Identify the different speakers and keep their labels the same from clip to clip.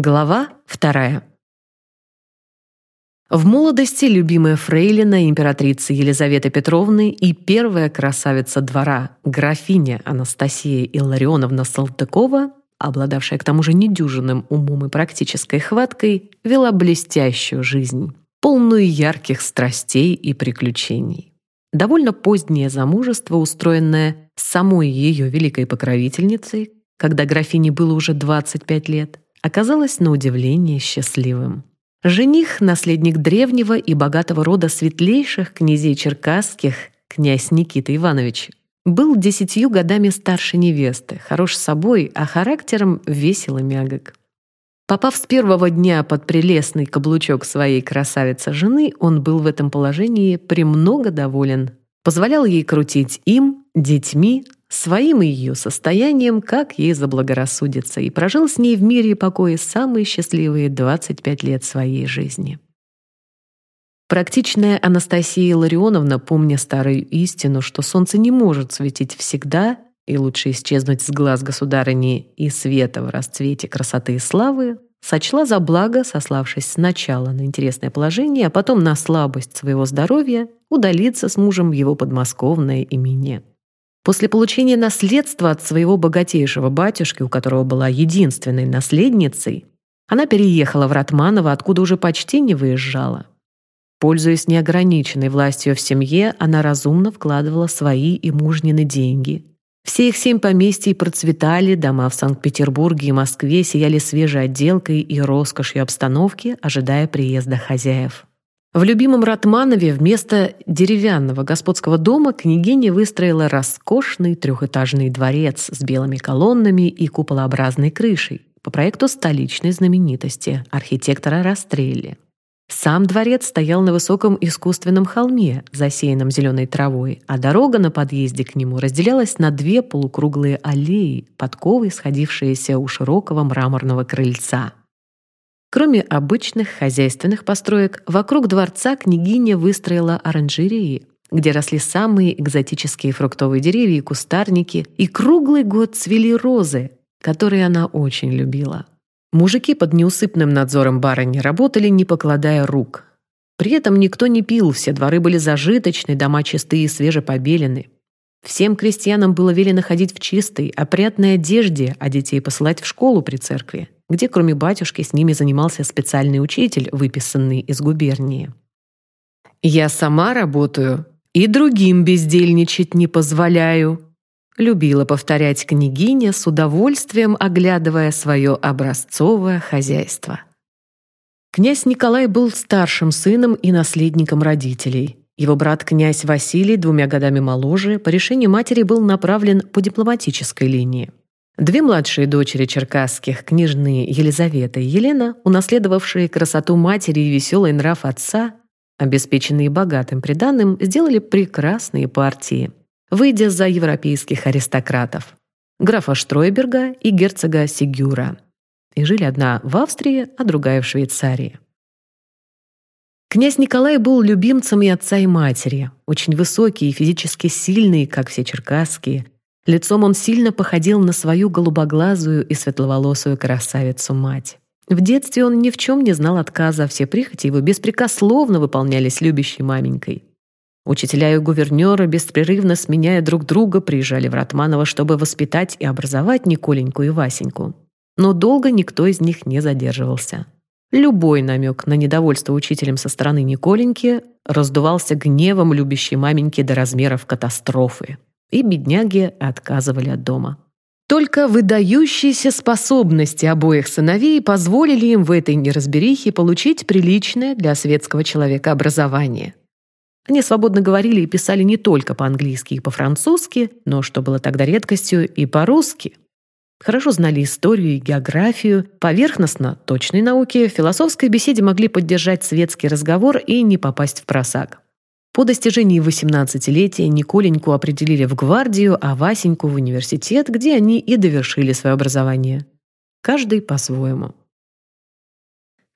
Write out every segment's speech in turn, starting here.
Speaker 1: Глава вторая. В молодости любимая фрейлина императрицы Елизаветы Петровны и первая красавица двора, графиня Анастасия Илларионовна Салтыкова, обладавшая к тому же недюжинным умом и практической хваткой, вела блестящую жизнь, полную ярких страстей и приключений. Довольно позднее замужество, устроенное самой ее великой покровительницей, когда графине было уже 25 лет, оказалось на удивление счастливым. Жених, наследник древнего и богатого рода светлейших князей черкасских, князь Никита Иванович, был десятью годами старше невесты, хорош собой, а характером весел и мягок. Попав с первого дня под прелестный каблучок своей красавицы-жены, он был в этом положении премного доволен. Позволял ей крутить им, детьми, своим ее состоянием, как ей заблагорассудится, и прожил с ней в мире и покое самые счастливые 25 лет своей жизни. Практичная Анастасия Ларионовна, помня старую истину, что солнце не может светить всегда, и лучше исчезнуть с глаз государыни и света в расцвете красоты и славы, сочла за благо, сославшись сначала на интересное положение, а потом на слабость своего здоровья, удалиться с мужем в его подмосковное имение. После получения наследства от своего богатейшего батюшки, у которого была единственной наследницей, она переехала в Ратманово, откуда уже почти не выезжала. Пользуясь неограниченной властью в семье, она разумно вкладывала свои и мужнины деньги. Все их семь поместий процветали, дома в Санкт-Петербурге и Москве сияли свежей отделкой и роскошью обстановки, ожидая приезда хозяев. В любимом Ратманове вместо деревянного господского дома княгиня выстроила роскошный трехэтажный дворец с белыми колоннами и куполообразной крышей по проекту столичной знаменитости архитектора Растрелли. Сам дворец стоял на высоком искусственном холме, засеянном зеленой травой, а дорога на подъезде к нему разделялась на две полукруглые аллеи, подковы, сходившиеся у широкого мраморного крыльца. Кроме обычных хозяйственных построек, вокруг дворца княгиня выстроила оранжереи, где росли самые экзотические фруктовые деревья и кустарники, и круглый год цвели розы, которые она очень любила. Мужики под неусыпным надзором барыни работали, не покладая рук. При этом никто не пил, все дворы были зажиточны, дома чистые и свежепобелены. Всем крестьянам было велено ходить в чистой, опрятной одежде, а детей посылать в школу при церкви где кроме батюшки с ними занимался специальный учитель, выписанный из губернии. «Я сама работаю и другим бездельничать не позволяю», любила повторять княгиня с удовольствием, оглядывая свое образцовое хозяйство. Князь Николай был старшим сыном и наследником родителей. Его брат князь Василий, двумя годами моложе, по решению матери был направлен по дипломатической линии. Две младшие дочери черкасских, княжны Елизавета и Елена, унаследовавшие красоту матери и веселый нрав отца, обеспеченные богатым приданным, сделали прекрасные партии, выйдя за европейских аристократов – графа Штройберга и герцога Сигюра. И жили одна в Австрии, а другая в Швейцарии. Князь Николай был любимцем и отца, и матери, очень высокий и физически сильный, как все черкасские – Лицом он сильно походил на свою голубоглазую и светловолосую красавицу-мать. В детстве он ни в чем не знал отказа, все прихоти его беспрекословно выполнялись любящей маменькой. Учителя и гувернеры, беспрерывно сменяя друг друга, приезжали в Ратманово, чтобы воспитать и образовать Николеньку и Васеньку. Но долго никто из них не задерживался. Любой намек на недовольство учителем со стороны Николеньки раздувался гневом любящей маменьки до размеров катастрофы и бедняги отказывали от дома. Только выдающиеся способности обоих сыновей позволили им в этой неразберихе получить приличное для светского человека образование. Они свободно говорили и писали не только по-английски и по-французски, но, что было тогда редкостью, и по-русски. Хорошо знали историю и географию, поверхностно точной науки, в философской беседе могли поддержать светский разговор и не попасть в просак. По достижении 18-летия Николеньку определили в гвардию, а Васеньку в университет, где они и довершили свое образование. Каждый по-своему.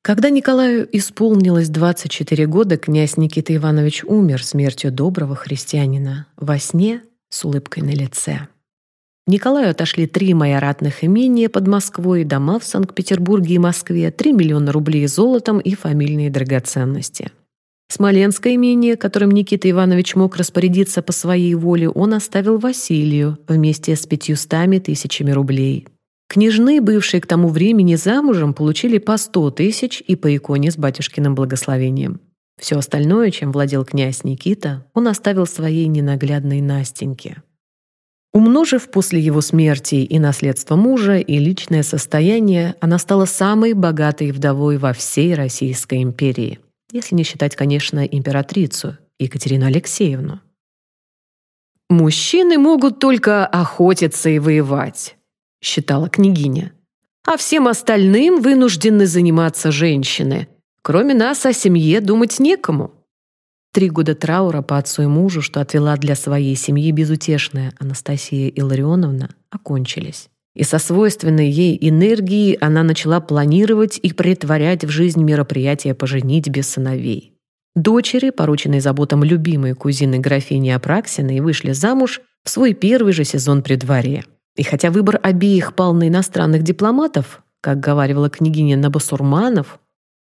Speaker 1: Когда Николаю исполнилось 24 года, князь Никита Иванович умер смертью доброго христианина во сне с улыбкой на лице. Николаю отошли три майоратных имения под Москвой, дома в Санкт-Петербурге и Москве, 3 миллиона рублей золотом и фамильные драгоценности. Смоленское имение, которым Никита Иванович мог распорядиться по своей воле, он оставил Василию вместе с пятьюстами тысячами рублей. Княжны, бывшие к тому времени замужем, получили по сто тысяч и по иконе с батюшкиным благословением. Все остальное, чем владел князь Никита, он оставил своей ненаглядной Настеньке. Умножив после его смерти и наследство мужа, и личное состояние, она стала самой богатой вдовой во всей Российской империи – если не считать, конечно, императрицу Екатерину Алексеевну. «Мужчины могут только охотиться и воевать», — считала княгиня. «А всем остальным вынуждены заниматься женщины. Кроме нас о семье думать некому». Три года траура по отцу и мужу, что отвела для своей семьи безутешная Анастасия Илларионовна, окончились. И со свойственной ей энергией она начала планировать и претворять в жизнь мероприятия по женитьбе сыновей. Дочери, порученные заботам любимой кузины графини Апраксиной, вышли замуж в свой первый же сезон при дворе. И хотя выбор обеих пал на иностранных дипломатов, как говаривала княгиня Набасурманов,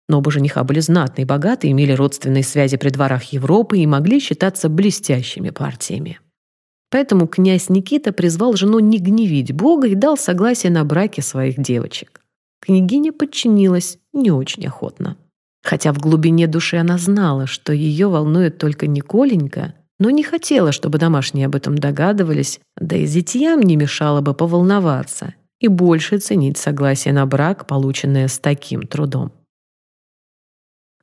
Speaker 1: но оба жениха были знатные и богатые, имели родственные связи при дворах Европы и могли считаться блестящими партиями. Поэтому князь Никита призвал жену не гневить Бога и дал согласие на браки своих девочек. Княгиня подчинилась не очень охотно. Хотя в глубине души она знала, что ее волнует только Николенька, но не хотела, чтобы домашние об этом догадывались, да и зятьям не мешало бы поволноваться и больше ценить согласие на брак, полученное с таким трудом.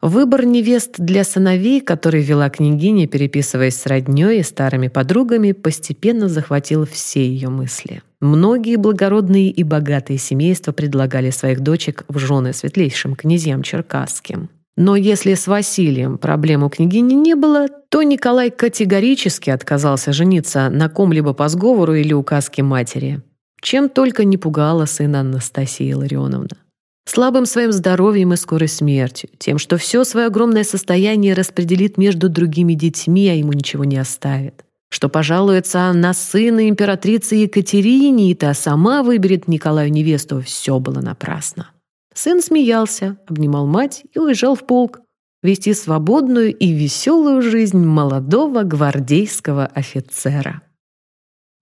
Speaker 1: Выбор невест для сыновей, который вела княгиня, переписываясь с роднёй и старыми подругами, постепенно захватил все ее мысли. Многие благородные и богатые семейства предлагали своих дочек в жены светлейшим князьям черкасским. Но если с Василием проблем у княгини не было, то Николай категорически отказался жениться на ком-либо по сговору или указке матери. Чем только не пугала сына Анастасия Ларионовна слабым своим здоровьем и скорой смертью, тем, что все свое огромное состояние распределит между другими детьми, а ему ничего не оставит, что пожалуется на сына императрицы Екатерине, и та сама выберет Николаю невесту, все было напрасно. Сын смеялся, обнимал мать и уезжал в полк, вести свободную и веселую жизнь молодого гвардейского офицера.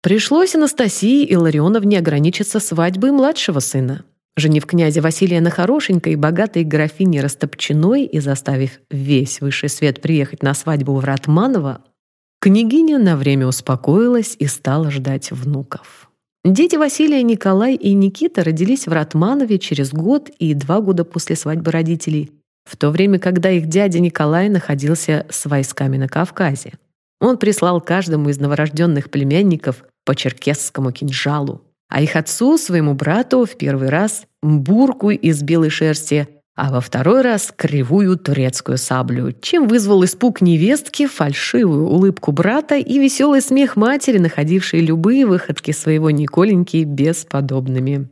Speaker 1: Пришлось Анастасии Илларионовне ограничиться свадьбой младшего сына. Женив князя Василия на хорошенькой, богатой графине Растопчиной и заставив весь высший свет приехать на свадьбу в Ратманова, княгиня на время успокоилась и стала ждать внуков. Дети Василия, Николай и Никита родились в Ратманове через год и два года после свадьбы родителей, в то время, когда их дядя Николай находился с войсками на Кавказе. Он прислал каждому из новорожденных племянников по черкесскому кинжалу, а их отцу, своему брату, в первый раз бурку из белой шерсти, а во второй раз кривую турецкую саблю, чем вызвал испуг невестки, фальшивую улыбку брата и веселый смех матери, находившей любые выходки своего Николеньки бесподобными.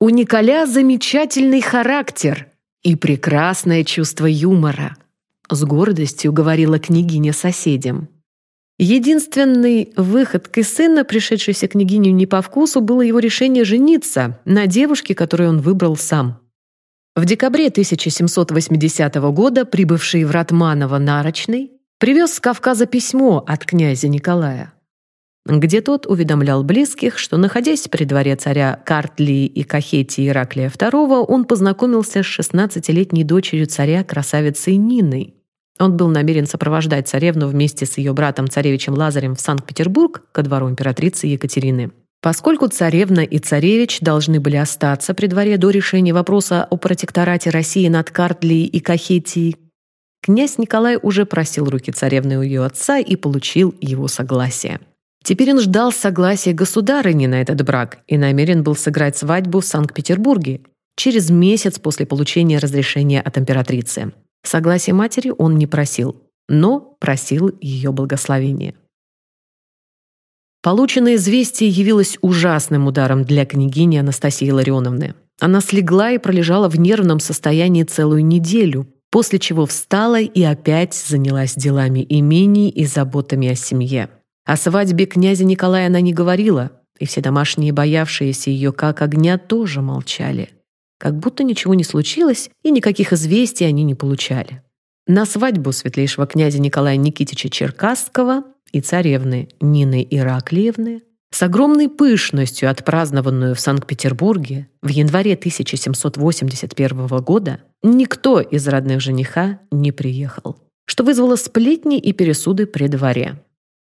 Speaker 1: У Николя замечательный характер и прекрасное чувство юмора, с гордостью говорила княгиня соседям. Единственной выходкой сына, пришедшейся княгиню не по вкусу, было его решение жениться на девушке, которую он выбрал сам. В декабре 1780 года прибывший в Ратманово Нарочный привез с Кавказа письмо от князя Николая, где тот уведомлял близких, что, находясь при дворе царя Картлии и Кахетии Ираклия II, он познакомился с 16-летней дочерью царя красавицей Ниной, он был намерен сопровождать царевну вместе с ее братом царевичем Лазарем в Санкт-Петербург ко двору императрицы Екатерины. Поскольку царевна и царевич должны были остаться при дворе до решения вопроса о протекторате России над Картлией и Кахетией, князь Николай уже просил руки царевны у ее отца и получил его согласие. Теперь он ждал согласия государыни на этот брак и намерен был сыграть свадьбу в Санкт-Петербурге через месяц после получения разрешения от императрицы. Согласия матери он не просил, но просил ее благословения. Полученное известие явилось ужасным ударом для княгини Анастасии Ларионовны. Она слегла и пролежала в нервном состоянии целую неделю, после чего встала и опять занялась делами имений и заботами о семье. О свадьбе князя Николая она не говорила, и все домашние, боявшиеся ее как огня, тоже молчали. Как будто ничего не случилось, и никаких известий они не получали. На свадьбу светлейшего князя Николая Никитича Черкасского и царевны Нины Ираклиевны с огромной пышностью, отпразднованную в Санкт-Петербурге в январе 1781 года, никто из родных жениха не приехал, что вызвало сплетни и пересуды при дворе.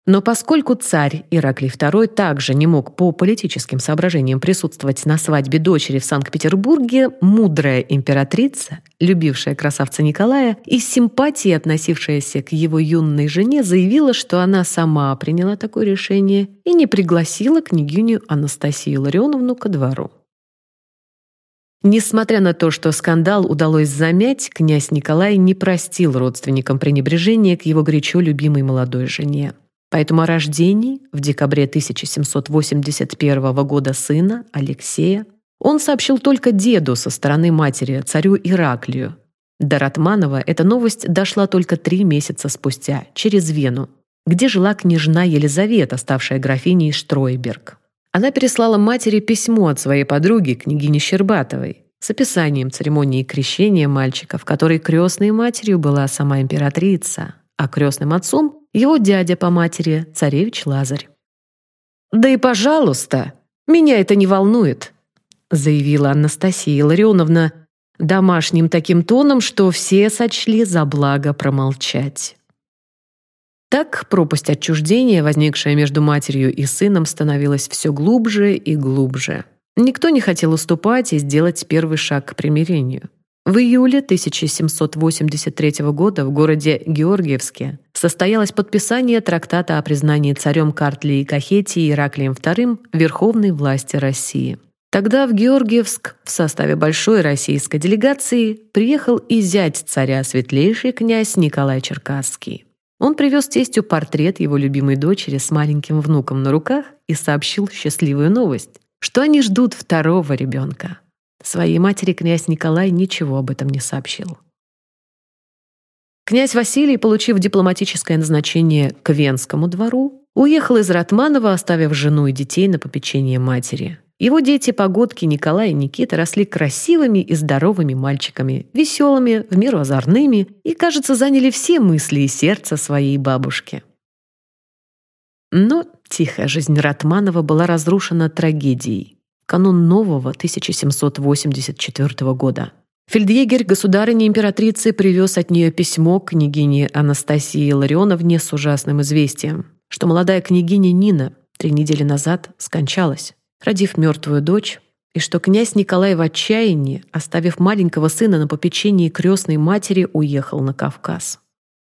Speaker 1: Но поскольку царь Ираклий II также не мог по политическим соображениям присутствовать на свадьбе дочери в Санкт-Петербурге, мудрая императрица, любившая красавца Николая и с симпатией относившаяся к его юной жене, заявила, что она сама приняла такое решение и не пригласила княгиню Анастасию Ларионовну ко двору. Несмотря на то, что скандал удалось замять, князь Николай не простил родственникам пренебрежения к его горячо любимой молодой жене. Поэтому о рождении в декабре 1781 года сына Алексея он сообщил только деду со стороны матери, царю Ираклию. До Ратманова эта новость дошла только три месяца спустя, через Вену, где жила княжна Елизавета, ставшая графиней Штройберг. Она переслала матери письмо от своей подруги, княгини Щербатовой, с описанием церемонии крещения мальчика, в которой крестной матерью была сама императрица, а крестным отцом его дядя по матери, царевич Лазарь. «Да и пожалуйста, меня это не волнует», заявила Анастасия Ларионовна домашним таким тоном, что все сочли за благо промолчать. Так пропасть отчуждения, возникшая между матерью и сыном, становилась все глубже и глубже. Никто не хотел уступать и сделать первый шаг к примирению. В июле 1783 года в городе Георгиевске состоялось подписание трактата о признании царем Картли и Кахетии Ираклием II верховной власти России. Тогда в Георгиевск в составе большой российской делегации приехал и зять царя светлейший князь Николай Черкасский. Он привез тестю портрет его любимой дочери с маленьким внуком на руках и сообщил счастливую новость, что они ждут второго ребенка. Своей матери князь Николай ничего об этом не сообщил. Князь Василий, получив дипломатическое назначение к Венскому двору, уехал из Ратманова, оставив жену и детей на попечение матери. Его дети, погодки Николай и Никита, росли красивыми и здоровыми мальчиками, веселыми, в меру озорными и, кажется, заняли все мысли и сердце своей бабушки. Но тихая жизнь Ратманова была разрушена трагедией канун нового 1784 года. Фельдъегерь государыни императрицы привез от нее письмо княгине Анастасии Ларионовне с ужасным известием, что молодая княгиня Нина три недели назад скончалась, родив мертвую дочь, и что князь Николай в отчаянии, оставив маленького сына на попечении крестной матери, уехал на Кавказ.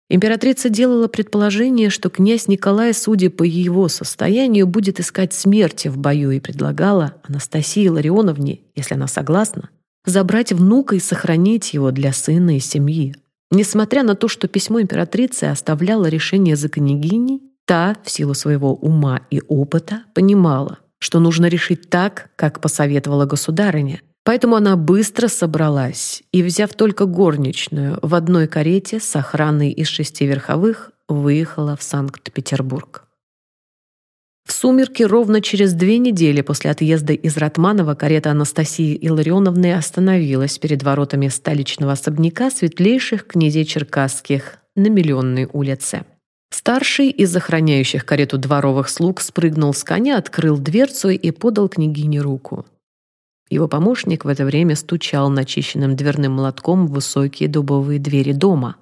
Speaker 1: Императрица делала предположение, что князь Николай, судя по его состоянию, будет искать смерти в бою и предлагала Анастасии Ларионовне, если она согласна, забрать внука и сохранить его для сына и семьи. Несмотря на то, что письмо императрицы оставляло решение за княгиней, та, в силу своего ума и опыта, понимала, что нужно решить так, как посоветовала государыня, Поэтому она быстро собралась и, взяв только горничную, в одной карете с охраной из шести верховых выехала в Санкт-Петербург. В сумерки ровно через две недели после отъезда из Ратманова карета Анастасии Илларионовны остановилась перед воротами столичного особняка светлейших князей Черкасских на Миллионной улице. Старший из охраняющих карету дворовых слуг спрыгнул с коня, открыл дверцу и подал княгине руку. Его помощник в это время стучал начищенным дверным молотком в высокие дубовые двери дома.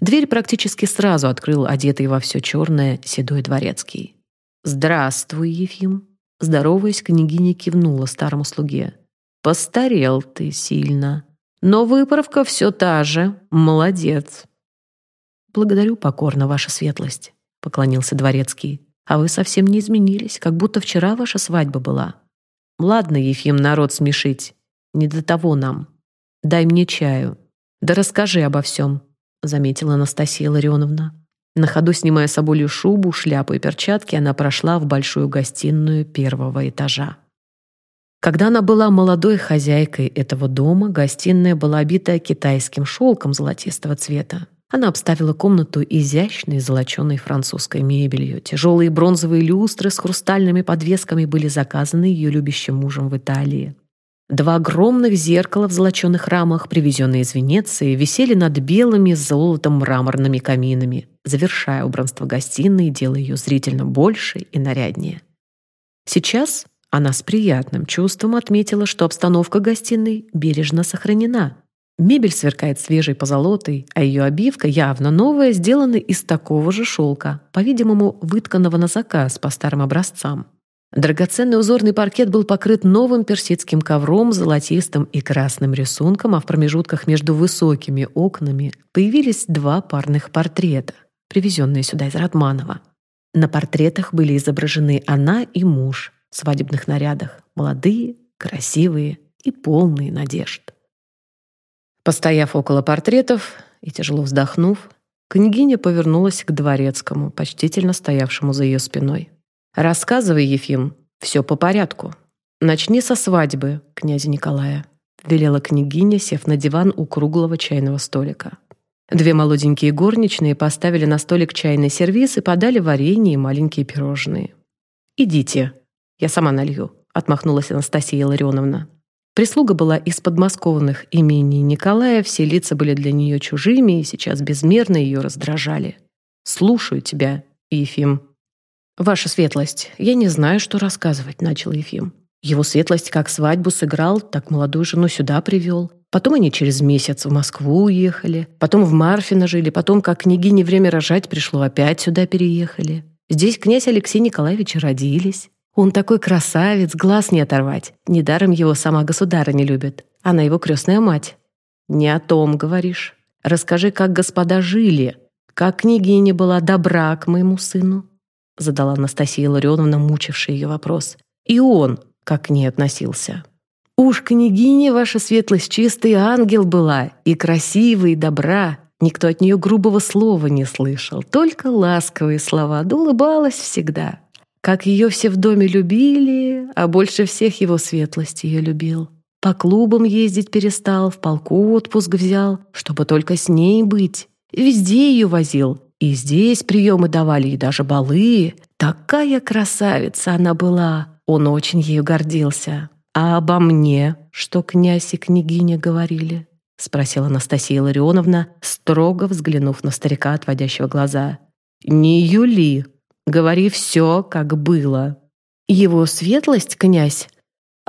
Speaker 1: Дверь практически сразу открыл одетый во все черное седой дворецкий. «Здравствуй, Ефим!» Здороваясь, княгиня кивнула старому слуге. «Постарел ты сильно, но выправка все та же. Молодец!» «Благодарю покорно, ваша светлость», — поклонился дворецкий. «А вы совсем не изменились, как будто вчера ваша свадьба была». Ладно, Ефим, народ смешить. Не до того нам. Дай мне чаю. Да расскажи обо всем, заметила Анастасия Ларионовна. На ходу, снимая соболью шубу, шляпу и перчатки, она прошла в большую гостиную первого этажа. Когда она была молодой хозяйкой этого дома, гостиная была обита китайским шелком золотистого цвета. Она обставила комнату изящной золоченой французской мебелью. Тяжелые бронзовые люстры с хрустальными подвесками были заказаны ее любящим мужем в Италии. Два огромных зеркала в золоченых рамах, привезенные из Венеции, висели над белыми с золотом мраморными каминами, завершая убранство гостиной, делая ее зрительно больше и наряднее. Сейчас она с приятным чувством отметила, что обстановка гостиной бережно сохранена. Мебель сверкает свежей позолотой, а ее обивка, явно новая, сделана из такого же шелка, по-видимому, вытканного на заказ по старым образцам. Драгоценный узорный паркет был покрыт новым персидским ковром, золотистым и красным рисунком, а в промежутках между высокими окнами появились два парных портрета, привезенные сюда из Ратманова. На портретах были изображены она и муж в свадебных нарядах, молодые, красивые и полные надежд. Постояв около портретов и тяжело вздохнув, княгиня повернулась к дворецкому, почтительно стоявшему за ее спиной. «Рассказывай, Ефим, все по порядку. Начни со свадьбы князя Николая», — велела княгиня, сев на диван у круглого чайного столика. Две молоденькие горничные поставили на столик чайный сервиз и подали варенье и маленькие пирожные. «Идите, я сама налью», — отмахнулась Анастасия Ларионовна. Прислуга была из подмосковных имений Николая, все лица были для нее чужими и сейчас безмерно ее раздражали. «Слушаю тебя, Ефим», «Ваша светлость, я не знаю, что рассказывать», — начал Ефим. Его светлость как свадьбу сыграл, так молодую жену сюда привел. Потом они через месяц в Москву уехали, потом в Марфино жили, потом, как княгине время рожать пришло, опять сюда переехали. Здесь князь Алексей Николаевич родились. Он такой красавец, глаз не оторвать. Недаром его сама государыня любит. Она его крестная мать. Не о том говоришь. Расскажи, как господа жили, как княгиня была добра к моему сыну, задала Анастасия Ларионовна, мучивший ее вопрос. И он как к ней относился. «Уж княгиня ваша светлость чистый ангел была, и красивая, и добра. Никто от нее грубого слова не слышал, только ласковые слова, да улыбалась всегда. Как ее все в доме любили, а больше всех его светлость ее любил. По клубам ездить перестал, в полку отпуск взял, чтобы только с ней быть. Везде ее возил, и здесь приемы давали, и даже балы. Такая красавица она была. Он очень ею гордился. А обо мне, что князь и княгиня говорили? Спросила Анастасия Ларионовна, строго взглянув на старика, отводящего глаза. «Не Юли, говори все, как было». Его светлость, князь,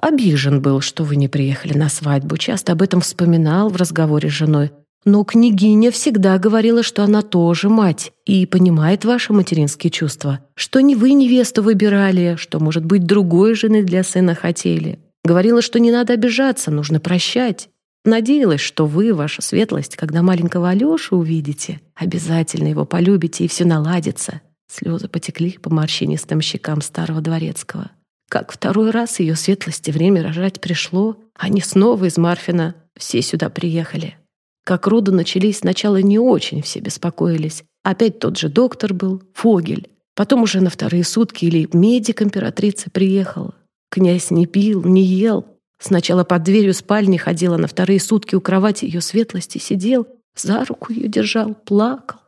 Speaker 1: обижен был, что вы не приехали на свадьбу, часто об этом вспоминал в разговоре с женой, но княгиня всегда говорила, что она тоже мать и понимает ваши материнские чувства, что не вы невесту выбирали, что, может быть, другой жены для сына хотели. Говорила, что не надо обижаться, нужно прощать. Надеялась, что вы, ваша светлость, когда маленького Алёшу увидите, обязательно его полюбите и все наладится. Слезы потекли по морщинистым щекам старого дворецкого. Как второй раз ее светлости время рожать пришло, они снова из Марфина все сюда приехали. Как роды начались, сначала не очень все беспокоились. Опять тот же доктор был, Фогель. Потом уже на вторые сутки или медик императрицы приехал. Князь не пил, не ел. Сначала под дверью спальни ходила, на вторые сутки у кровати ее светлости сидел, за руку ее держал, плакал.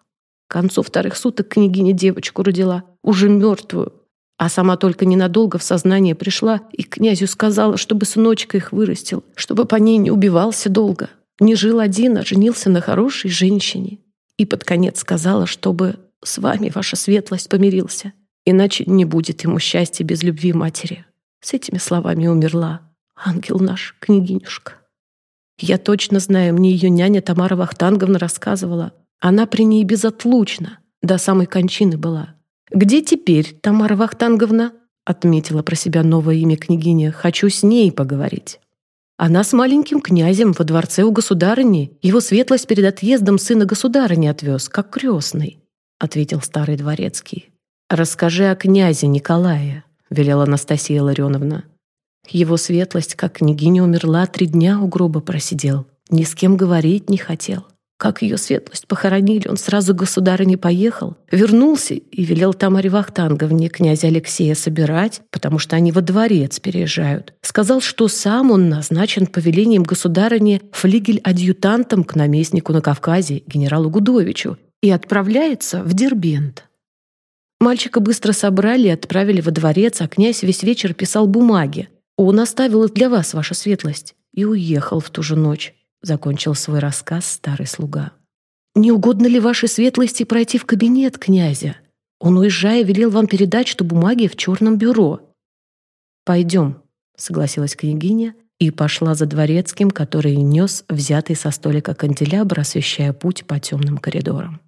Speaker 1: К концу вторых суток княгиня девочку родила, уже мертвую. А сама только ненадолго в сознание пришла и князю сказала, чтобы сыночка их вырастил, чтобы по ней не убивался долго. Не жил один, а женился на хорошей женщине. И под конец сказала, чтобы с вами ваша светлость помирился, иначе не будет ему счастья без любви матери. С этими словами умерла ангел наш, княгинюшка. Я точно знаю, мне ее няня Тамара Вахтанговна рассказывала. Она при ней безотлучно, до самой кончины была. «Где теперь Тамара Вахтанговна?» отметила про себя новое имя княгиня. «Хочу с ней поговорить». Она с маленьким князем во дворце у государыни. Его светлость перед отъездом сына государыни отвез, как крестный», — ответил старый дворецкий. «Расскажи о князе Николае», — велела Анастасия Ларионовна. Его светлость, как княгиня умерла, три дня у гроба просидел. Ни с кем говорить не хотел. Как ее светлость похоронили, он сразу к государыне поехал, вернулся и велел Тамаре Вахтанговне князя Алексея собирать, потому что они во дворец переезжают. Сказал, что сам он назначен повелением государыни флигель-адъютантом к наместнику на Кавказе, генералу Гудовичу, и отправляется в Дербент. Мальчика быстро собрали и отправили во дворец, а князь весь вечер писал бумаги. «Он оставил их для вас, ваша светлость», и уехал в ту же ночь закончил свой рассказ старый слуга. «Не угодно ли вашей светлости пройти в кабинет князя? Он, уезжая, велел вам передать, что бумаги в черном бюро». «Пойдем», — согласилась княгиня и пошла за дворецким, который нес взятый со столика канделябр, освещая путь по темным коридорам.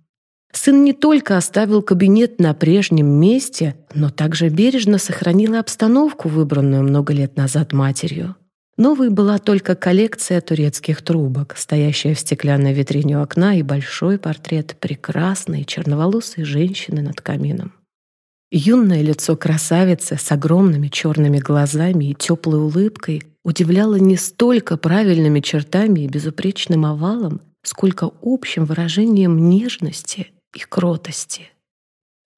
Speaker 1: Сын не только оставил кабинет на прежнем месте, но также бережно сохранил обстановку, выбранную много лет назад матерью. Новой была только коллекция турецких трубок, стоящая в стеклянной витрине у окна и большой портрет прекрасной черноволосой женщины над камином. Юное лицо красавицы с огромными черными глазами и теплой улыбкой удивляло не столько правильными чертами и безупречным овалом, сколько общим выражением нежности и кротости.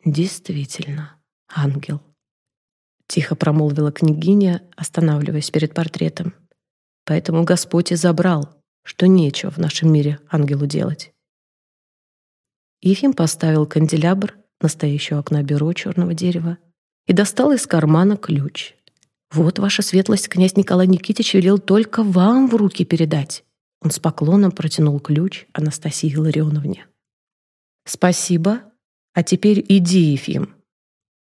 Speaker 1: Действительно, ангел. Тихо промолвила княгиня, останавливаясь перед портретом. Поэтому Господь и забрал, что нечего в нашем мире ангелу делать. Ефим поставил канделябр, настоящее окна бюро черного дерева, и достал из кармана ключ. «Вот, ваша светлость, князь Николай Никитич велел только вам в руки передать». Он с поклоном протянул ключ Анастасии Ларионовне. «Спасибо. А теперь иди, Ефим.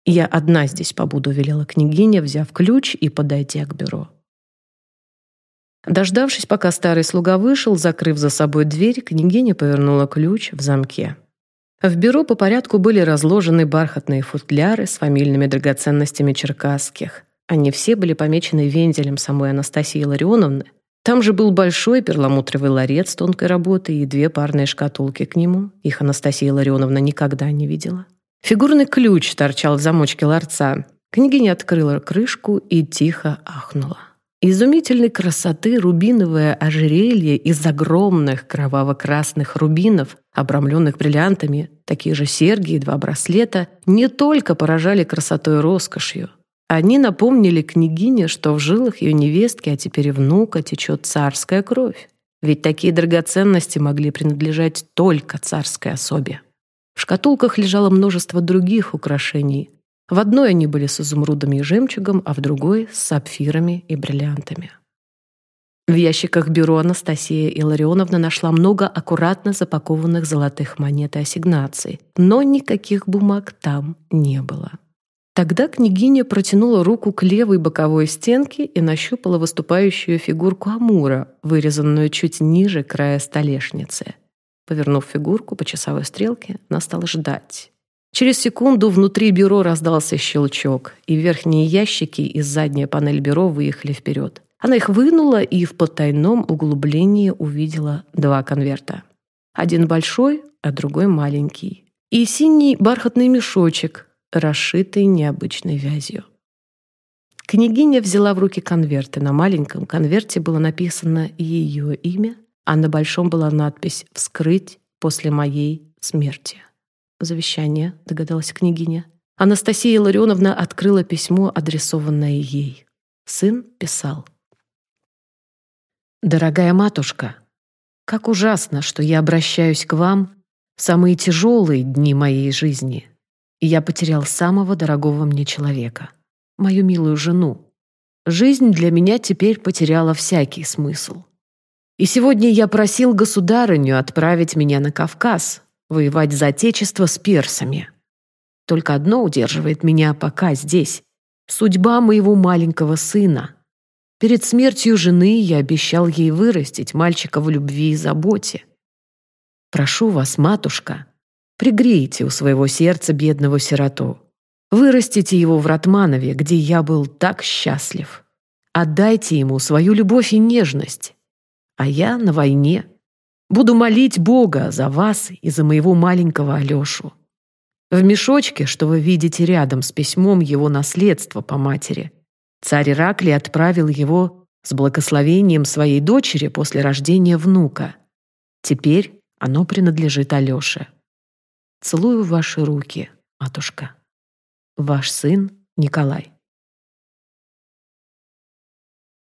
Speaker 1: «Я одна здесь побуду», — велела княгиня, взяв ключ и подойдя к бюро. Дождавшись, пока старый слуга вышел, закрыв за собой дверь, княгиня повернула ключ в замке. В бюро по порядку были разложены бархатные футляры с фамильными драгоценностями черкасских. Они все были помечены вензелем самой Анастасии Ларионовны. Там же был большой перламутровый ларец тонкой работы и две парные шкатулки к нему. Их Анастасия Ларионовна никогда не видела. Фигурный ключ торчал в замочке ларца. Княгиня открыла крышку и тихо ахнула. Изумительной красоты рубиновое ожерелье из огромных кроваво-красных рубинов, обрамленных бриллиантами, такие же серьги и два браслета, не только поражали красотой и роскошью. Они напомнили княгине, что в жилах ее невестки, а теперь и внука, течет царская кровь. Ведь такие драгоценности могли принадлежать только царской особе. В шкатулках лежало множество других украшений. В одной они были с изумрудами и жемчугом, а в другой — с сапфирами и бриллиантами. В ящиках бюро Анастасия Илларионовна нашла много аккуратно запакованных золотых монет и ассигнаций, но никаких бумаг там не было. Тогда княгиня протянула руку к левой боковой стенке и нащупала выступающую фигурку Амура, вырезанную чуть ниже края столешницы — Повернув фигурку по часовой стрелке, она стала ждать. Через секунду внутри бюро раздался щелчок, и верхние ящики и задняя панель бюро выехали вперед. Она их вынула и в потайном углублении увидела два конверта. Один большой, а другой маленький. И синий бархатный мешочек, расшитый необычной вязью. Княгиня взяла в руки конверты. На маленьком конверте было написано ее имя а на большом была надпись «Вскрыть после моей смерти». «Завещание», — догадалась княгиня. Анастасия Ларионовна открыла письмо, адресованное ей. Сын писал. «Дорогая матушка, как ужасно, что я обращаюсь к вам в самые тяжелые дни моей жизни. И я потерял самого дорогого мне человека, мою милую жену. Жизнь для меня теперь потеряла всякий смысл. И сегодня я просил государыню отправить меня на Кавказ, воевать за отечество с персами. Только одно удерживает меня пока здесь. Судьба моего маленького сына. Перед смертью жены я обещал ей вырастить мальчика в любви и заботе. Прошу вас, матушка, пригрейте у своего сердца бедного сироту. Вырастите его в Ратманове, где я был так счастлив. Отдайте ему свою любовь и нежность а я на войне. Буду молить Бога за вас и за моего маленького Алешу. В мешочке, что вы видите рядом с письмом его наследства по матери, царь Ираклий отправил его с благословением своей дочери после рождения внука. Теперь Оно принадлежит Алёше. Целую ваши руки, матушка. Ваш сын Николай.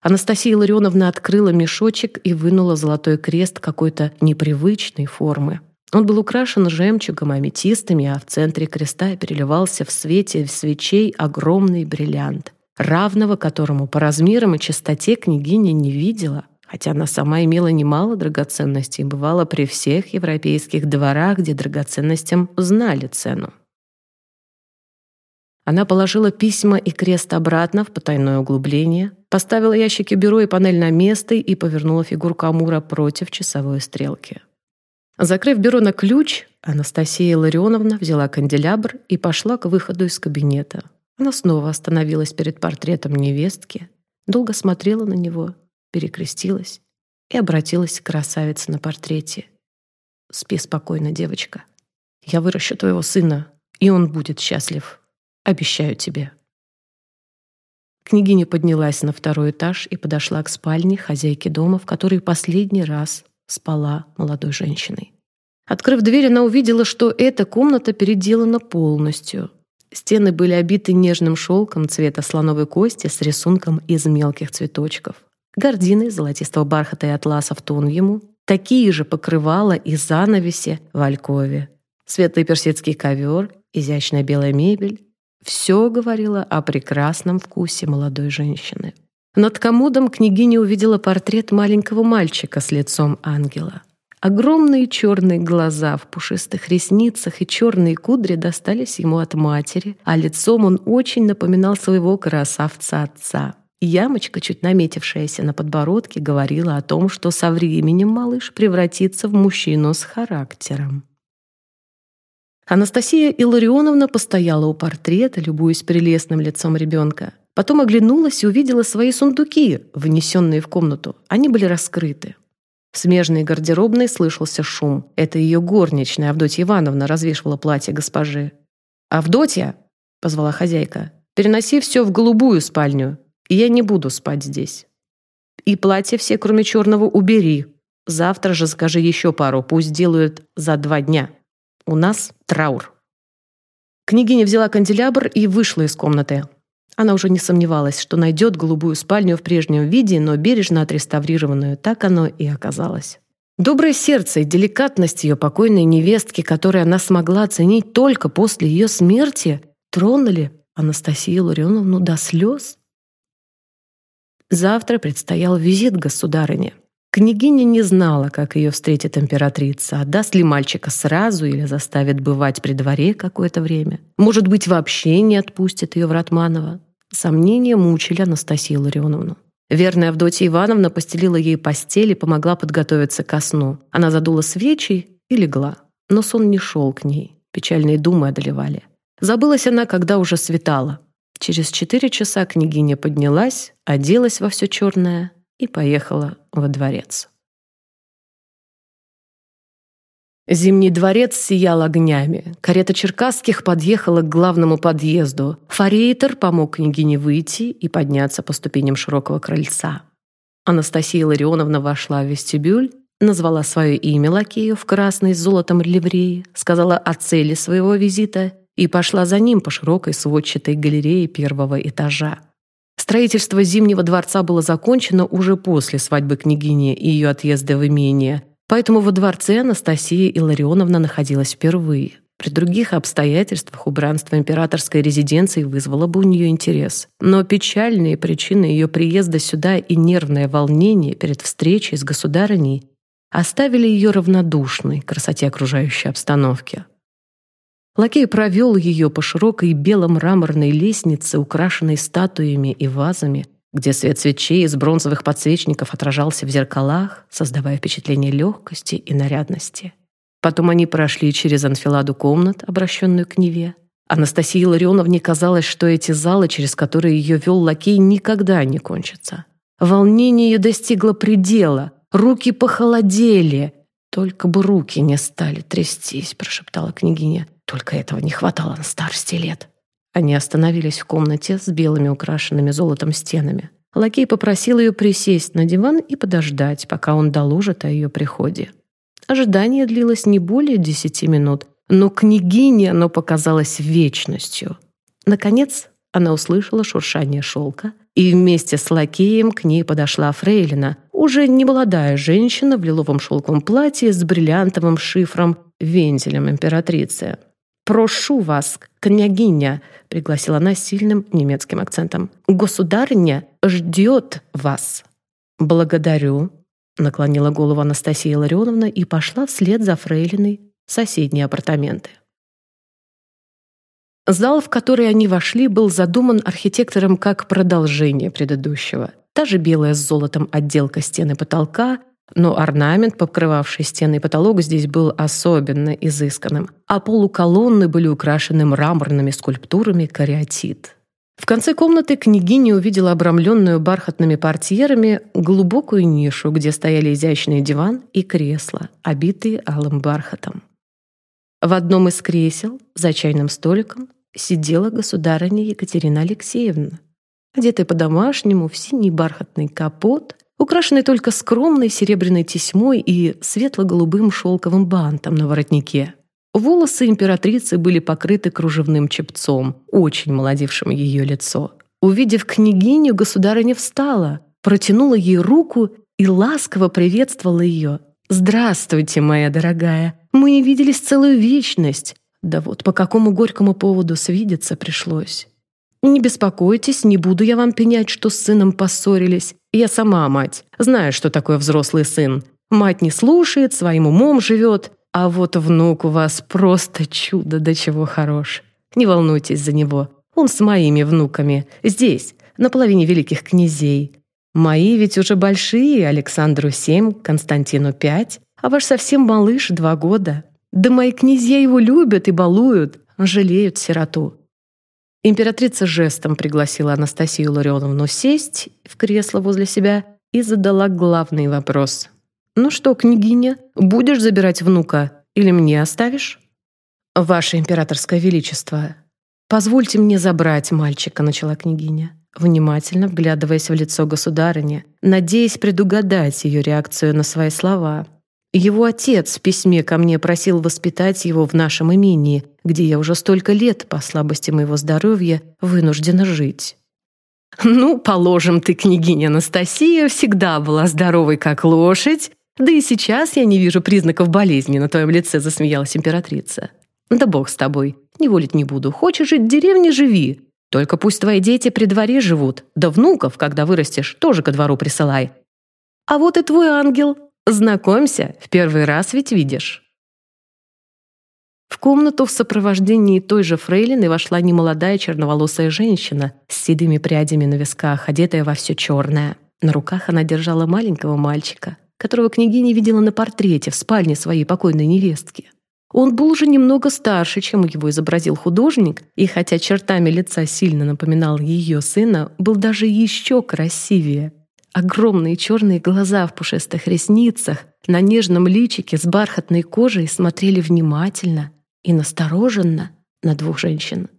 Speaker 1: Анастасия Ларионовна открыла мешочек и вынула золотой крест какой-то непривычной формы. Он был украшен жемчугом, аметистами, а в центре креста переливался в свете свечей огромный бриллиант, равного которому по размерам и чистоте княгиня не видела, хотя она сама имела немало драгоценностей и бывала при всех европейских дворах, где драгоценностям знали цену. Она положила письма и крест обратно в потайное углубление, поставила ящики бюро и панель на место и повернула фигурку Амура против часовой стрелки. Закрыв бюро на ключ, Анастасия Ларионовна взяла канделябр и пошла к выходу из кабинета. Она снова остановилась перед портретом невестки, долго смотрела на него, перекрестилась и обратилась к красавице на портрете. «Спи спокойно, девочка. Я выращу твоего сына, и он будет счастлив». Обещаю тебе». Княгиня поднялась на второй этаж и подошла к спальне хозяйки дома, в которой последний раз спала молодой женщиной. Открыв дверь, она увидела, что эта комната переделана полностью. Стены были обиты нежным шелком цвета слоновой кости с рисунком из мелких цветочков. Гардины золотистого бархата и атласа в тон ему, такие же покрывала и занавеси в алькове. Светлый персидский ковер, изящная белая мебель, все говорило о прекрасном вкусе молодой женщины. Над комодом княгиня увидела портрет маленького мальчика с лицом ангела. Огромные черные глаза в пушистых ресницах и черные кудри достались ему от матери, а лицом он очень напоминал своего красавца-отца. Ямочка, чуть наметившаяся на подбородке, говорила о том, что со временем малыш превратится в мужчину с характером. Анастасия Илларионовна постояла у портрета, любуясь прелестным лицом ребенка. Потом оглянулась и увидела свои сундуки, внесенные в комнату. Они были раскрыты. В смежной гардеробной слышался шум. Это ее горничная Авдотья Ивановна развешивала платье госпожи. «Авдотья!» — позвала хозяйка. «Переноси все в голубую спальню, я не буду спать здесь. И платья все, кроме черного, убери. Завтра же скажи еще пару, пусть делают за два дня». У нас траур. Княгиня взяла канделябр и вышла из комнаты. Она уже не сомневалась, что найдет голубую спальню в прежнем виде, но бережно отреставрированную. Так оно и оказалось. Доброе сердце и деликатность ее покойной невестки, которую она смогла оценить только после ее смерти, тронули Анастасию Ларионовну до слез. Завтра предстоял визит государыне. Княгиня не знала, как ее встретит императрица, отдаст ли мальчика сразу или заставит бывать при дворе какое-то время. Может быть, вообще не отпустит ее в Ратманово. Сомнения мучили Анастасию Ларионовну. Верная Авдотья Ивановна постелила ей постель и помогла подготовиться ко сну. Она задула свечи и легла. Но сон не шел к ней. Печальные думы одолевали. Забылась она, когда уже светало. Через четыре часа княгиня поднялась, оделась во все черное и поехала во дворец. Зимний дворец сиял огнями. Карета Черкасских подъехала к главному подъезду. Форейтер помог княгине выйти и подняться по ступеням широкого крыльца. Анастасия Ларионовна вошла в вестибюль, назвала свое имя лакею в красной с золотом ливреи, сказала о цели своего визита и пошла за ним по широкой сводчатой галерее первого этажа. Строительство Зимнего дворца было закончено уже после свадьбы княгини и ее отъезда в имение, поэтому во дворце Анастасия Илларионовна находилась впервые. При других обстоятельствах убранство императорской резиденции вызвало бы у нее интерес. Но печальные причины ее приезда сюда и нервное волнение перед встречей с государыней оставили ее равнодушной к красоте окружающей обстановки. Лакей провел ее по широкой бело-мраморной лестнице, украшенной статуями и вазами, где свет свечей из бронзовых подсвечников отражался в зеркалах, создавая впечатление легкости и нарядности. Потом они прошли через анфиладу комнат, обращенную к Неве. Анастасии Ларионовне казалось, что эти залы, через которые ее вел лакей, никогда не кончатся. Волнение ее достигло предела, руки похолодели. «Только бы руки не стали трястись», — прошептала княгиня. Только этого не хватало на старости лет. Они остановились в комнате с белыми украшенными золотом стенами. Лакей попросил ее присесть на диван и подождать, пока он доложит о ее приходе. Ожидание длилось не более десяти минут, но княгине оно показалось вечностью. Наконец, она услышала шуршание шелка, и вместе с лакеем к ней подошла Фрейлина, уже не молодая женщина в лиловом шелковом платье с бриллиантовым шифром вензелем императрицы. «Прошу вас, княгиня», — пригласила она сильным немецким акцентом. «Государыня ждет вас». «Благодарю», — наклонила голову Анастасия Ларионовна и пошла вслед за фрейлиной в соседние апартаменты. Зал, в который они вошли, был задуман архитектором как продолжение предыдущего. Та же белая с золотом отделка стены потолка, но орнамент, покрывавший стены и потолок, здесь был особенно изысканным, а полуколонны были украшены мраморными скульптурами кариатид. В конце комнаты княгиня увидела обрамленную бархатными портьерами глубокую нишу, где стояли изящный диван и кресло, обитые алым бархатом. В одном из кресел, за чайным столиком, сидела государыня Екатерина Алексеевна, одетая по-домашнему в синий бархатный капот, украшенный только скромной серебряной тесьмой и светло-голубым шелковым бантом на воротнике. Волосы императрицы были покрыты кружевным чепцом, очень молодившим ее лицо. Увидев княгиню, государыня встала, протянула ей руку и ласково приветствовала ее. «Здравствуйте, моя дорогая! Мы не виделись целую вечность. Да вот по какому горькому поводу свидеться пришлось. Не беспокойтесь, не буду я вам пенять, что с сыном поссорились. Я сама мать, знаю, что такое взрослый сын. Мать не слушает, своим умом живет, а вот внук у вас просто чудо до чего хорош. Не волнуйтесь за него, он с моими внуками, здесь, на половине великих князей. Мои ведь уже большие, Александру семь, Константину пять, а ваш совсем малыш два года. Да мои князья его любят и балуют, жалеют сироту. Императрица жестом пригласила Анастасию Ларионовну сесть в кресло возле себя и задала главный вопрос. «Ну что, княгиня, будешь забирать внука или мне оставишь?» «Ваше императорское величество, позвольте мне забрать мальчика», — начала княгиня, внимательно вглядываясь в лицо государыни, надеясь предугадать ее реакцию на свои слова. Его отец в письме ко мне просил воспитать его в нашем имении, где я уже столько лет по слабости моего здоровья вынуждена жить. «Ну, положим, ты, княгиня Анастасия, всегда была здоровой, как лошадь, да и сейчас я не вижу признаков болезни на твоем лице», засмеялась императрица. «Да бог с тобой, не волить не буду. Хочешь жить в деревне – живи. Только пусть твои дети при дворе живут, да внуков, когда вырастешь, тоже ко двору присылай. А вот и твой ангел, Знакомься, в первый раз ведь видишь». В комнату в сопровождении той же фрейлины вошла немолодая черноволосая женщина с седыми прядями на висках, одетая во все черное. На руках она держала маленького мальчика, которого княгиня видела на портрете в спальне своей покойной невестки. Он был уже немного старше, чем его изобразил художник, и хотя чертами лица сильно напоминал ее сына, был даже еще красивее. Огромные черные глаза в пушистых ресницах, на нежном личике с бархатной кожей смотрели внимательно и настороженно на двух женщин.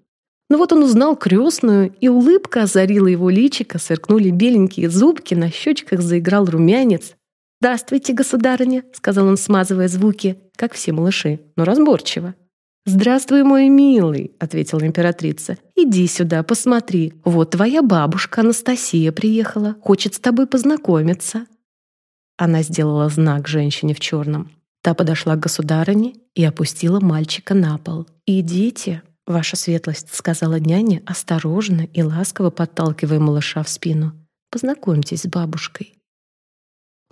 Speaker 1: Но вот он узнал крестную, и улыбка озарила его личико, сверкнули беленькие зубки, на щечках заиграл румянец. «Здравствуйте, государыня», — сказал он, смазывая звуки, как все малыши, но разборчиво. «Здравствуй, мой милый», — ответила императрица. «Иди сюда, посмотри. Вот твоя бабушка Анастасия приехала, хочет с тобой познакомиться». Она сделала знак женщине в черном. Та подошла к государыне и опустила мальчика на пол. «Идите, ваша светлость», — сказала няня, осторожно и ласково подталкивая малыша в спину. «Познакомьтесь с бабушкой».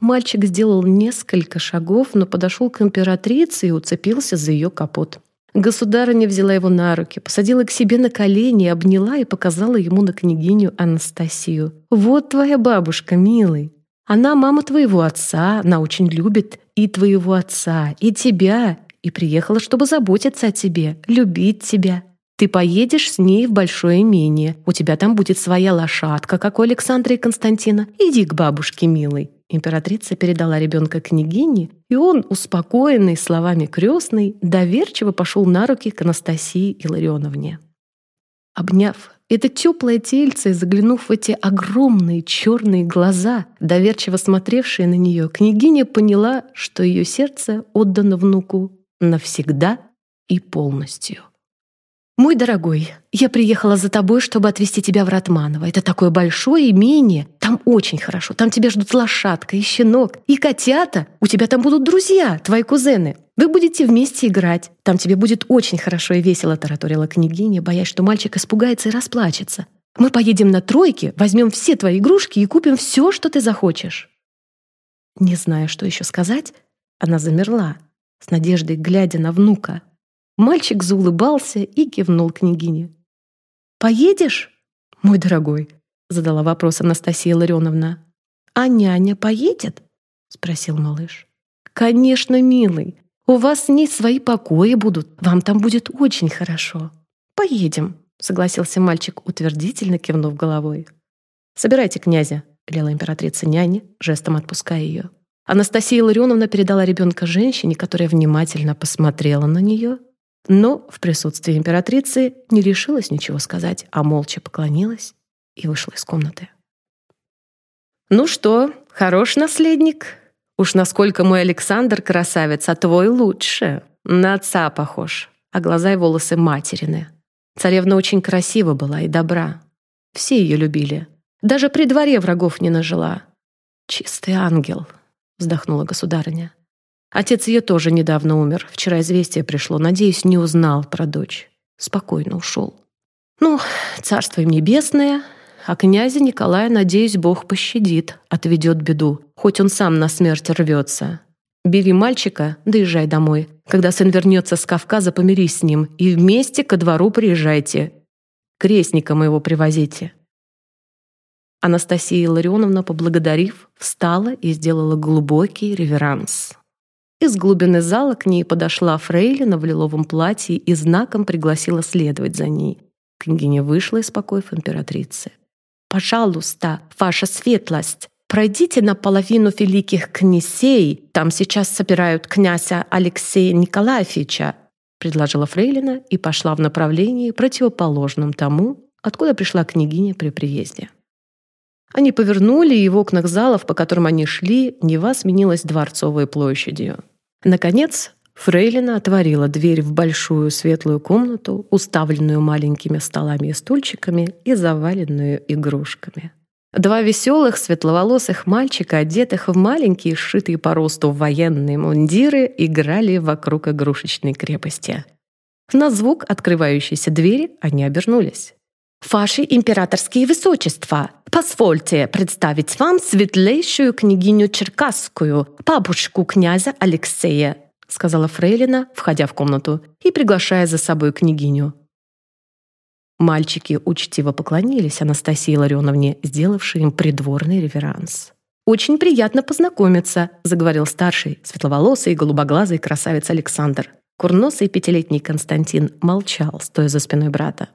Speaker 1: Мальчик сделал несколько шагов, но подошел к императрице и уцепился за ее капот. Государыня взяла его на руки, посадила к себе на колени, обняла и показала ему на княгиню Анастасию. «Вот твоя бабушка, милый. Она мама твоего отца, она очень любит и твоего отца, и тебя, и приехала, чтобы заботиться о тебе, любить тебя. Ты поедешь с ней в большое имение. У тебя там будет своя лошадка, как у Александра и Константина. Иди к бабушке, милый. Императрица передала ребенка княгине, и он, успокоенный словами крестной, доверчиво пошел на руки к Анастасии Илларионовне. Обняв это теплое тельце и заглянув в эти огромные черные глаза, доверчиво смотревшие на нее, княгиня поняла, что ее сердце отдано внуку навсегда и полностью. «Мой дорогой, я приехала за тобой, чтобы отвезти тебя в Ратманово. Это такое большое имение. Там очень хорошо. Там тебя ждут лошадка и щенок, и котята. У тебя там будут друзья, твои кузены. Вы будете вместе играть. Там тебе будет очень хорошо и весело», — тараторила княгиня, боясь, что мальчик испугается и расплачется. «Мы поедем на тройке, возьмем все твои игрушки и купим все, что ты захочешь». Не зная, что еще сказать, она замерла, с надеждой глядя на внука. Мальчик заулыбался и кивнул княгине. «Поедешь, мой дорогой?» — задала вопрос Анастасия Ларионовна. «А няня поедет?» — спросил малыш. «Конечно, милый. У вас с ней свои покои будут. Вам там будет очень хорошо. Поедем», — согласился мальчик, утвердительно кивнув головой. «Собирайте князя», — велела императрица няне, жестом отпуская ее. Анастасия Ларионовна передала ребенка женщине, которая внимательно посмотрела на нее но в присутствии императрицы не решилась ничего сказать, а молча поклонилась и вышла из комнаты. «Ну что, хорош наследник? Уж насколько мой Александр красавец, а твой лучше. На отца похож, а глаза и волосы материны. Царевна очень красива была и добра. Все ее любили. Даже при дворе врагов не нажила. Чистый ангел», — вздохнула государыня. Отец ее тоже недавно умер. Вчера известие пришло. Надеюсь, не узнал про дочь. Спокойно ушел. Ну, царство им небесное, а князя Николая, надеюсь, Бог пощадит, отведет беду, хоть он сам на смерть рвется. Бери мальчика, доезжай домой. Когда сын вернется с Кавказа, помирись с ним, и вместе ко двору приезжайте. Крестника моего привозите». Анастасия Илларионовна, поблагодарив, встала и сделала глубокий реверанс. Из глубины зала к ней подошла Фрейлина в лиловом платье и знаком пригласила следовать за ней. Княгиня вышла из покоев императрицы. «Пожалуйста, ваша светлость, пройдите на половину великих князей. Там сейчас собирают князя Алексея Николаевича», предложила Фрейлина и пошла в направлении, противоположном тому, откуда пришла княгиня при приезде. Они повернули, и в окнах залов, по которым они шли, Нева сменилась Дворцовой площадью. Наконец, Фрейлина отворила дверь в большую светлую комнату, уставленную маленькими столами и стульчиками и заваленную игрушками. Два веселых светловолосых мальчика, одетых в маленькие, сшитые по росту военные мундиры, играли вокруг игрушечной крепости. На звук открывающейся двери они обернулись. «Ваши императорские высочества, позвольте представить вам светлейшую княгиню Черкасскую, бабушку князя Алексея», сказала Фрейлина, входя в комнату и приглашая за собой княгиню. Мальчики учтиво поклонились Анастасии Ларионовне, сделавшей им придворный реверанс. «Очень приятно познакомиться», — заговорил старший, светловолосый и голубоглазый красавец Александр. Курносый пятилетний Константин молчал, стоя за спиной брата.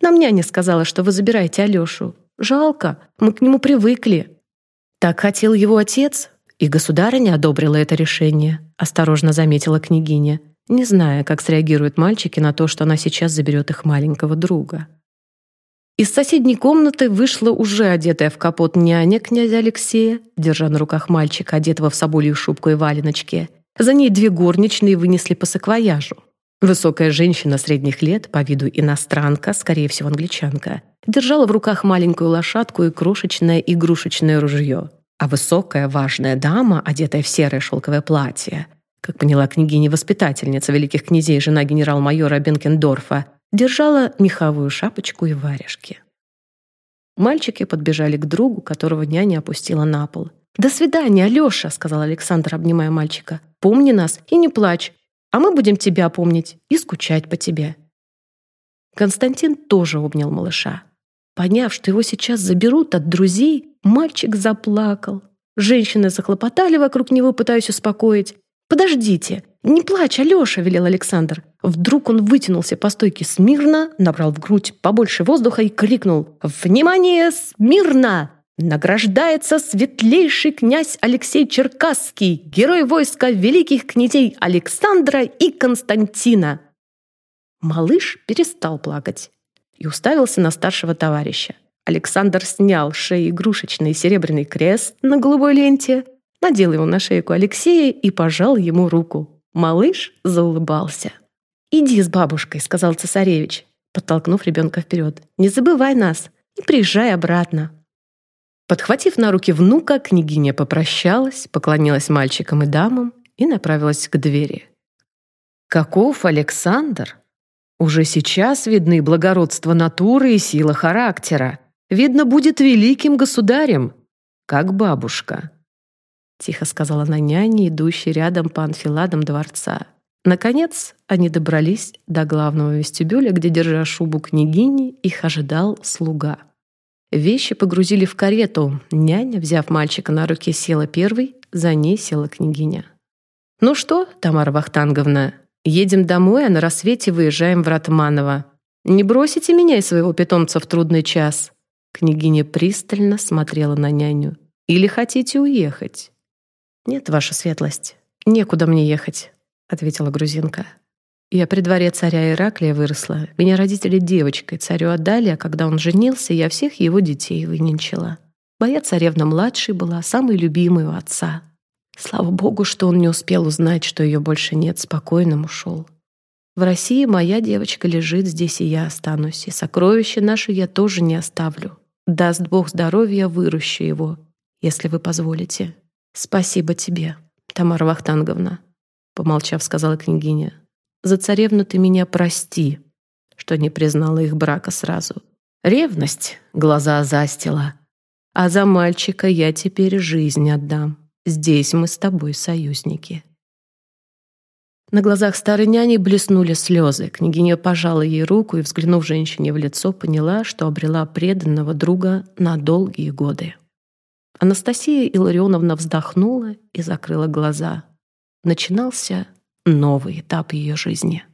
Speaker 1: Нам няня сказала, что вы забираете Алёшу. Жалко, мы к нему привыкли». Так хотел его отец, и государыня одобрила это решение, осторожно заметила княгиня, не зная, как среагируют мальчики на то, что она сейчас заберет их маленького друга. Из соседней комнаты вышла уже одетая в капот няня князя Алексея, держа на руках мальчика, одетого в соболью шубку и валеночки. За ней две горничные вынесли по саквояжу. Высокая женщина средних лет, по виду иностранка, скорее всего англичанка, держала в руках маленькую лошадку и крошечное игрушечное ружье. А высокая, важная дама, одетая в серое шелковое платье, как поняла княгиня-воспитательница великих князей, жена генерал-майора Бенкендорфа, держала меховую шапочку и варежки. Мальчики подбежали к другу, которого няня опустила на пол. «До свидания, Алёша», — сказал Александр, обнимая мальчика. «Помни нас и не плачь а мы будем тебя помнить и скучать по тебе». Константин тоже обнял малыша. Поняв, что его сейчас заберут от друзей, мальчик заплакал. Женщины захлопотали вокруг него, пытаясь успокоить. «Подождите! Не плачь, Алёша!» — велел Александр. Вдруг он вытянулся по стойке смирно, набрал в грудь побольше воздуха и крикнул «Внимание, смирно!» Награждается светлейший князь Алексей Черкасский, герой войска великих князей Александра и Константина. Малыш перестал плакать. и уставился на старшего товарища. Александр снял с шеи игрушечный серебряный крест на голубой ленте, надел его на шейку Алексея и пожал ему руку. Малыш заулыбался. «Иди с бабушкой», — сказал цесаревич, подтолкнув ребенка вперед. «Не забывай нас и приезжай обратно». Подхватив на руки внука, княгиня попрощалась, поклонилась мальчикам и дамам и направилась к двери. Каков Александр? Уже сейчас видны благородство натуры и сила характера. Видно, будет великим государем, как бабушка. Тихо сказала на няне, идущей рядом по анфиладам дворца. Наконец, они добрались до главного вестибюля, где, держа шубу княгини, их ожидал слуга. Вещи погрузили в карету. Няня, взяв мальчика на руки, села первой, за ней села княгиня. «Ну что, Тамара Вахтанговна, едем домой, а на рассвете выезжаем в Ратманово. Не бросите меня и своего питомца в трудный час?» Княгиня пристально смотрела на няню. «Или хотите уехать?» «Нет, ваша светлость, некуда мне ехать», — ответила грузинка. Я при дворе царя Ираклия выросла. Меня родители девочкой царю отдали, а когда он женился, я всех его детей выненчила. Моя царевна младшей была, самой любимой у отца. Слава богу, что он не успел узнать, что ее больше нет, спокойным ушел. В России моя девочка лежит, здесь и я останусь, и сокровище наше я тоже не оставлю. Даст Бог здоровья, выращу его, если вы позволите. Спасибо тебе, Тамара Вахтанговна, помолчав, сказала княгиня. За царевну ты меня прости, что не признала их брака сразу. Ревность глаза застила. А за мальчика я теперь жизнь отдам. Здесь мы с тобой союзники. На глазах старой няни блеснули слезы. Княгиня пожала ей руку и, взглянув женщине в лицо, поняла, что обрела преданного друга на долгие годы. Анастасия Илларионовна вздохнула и закрыла глаза. Начинался новый этап ее жизни.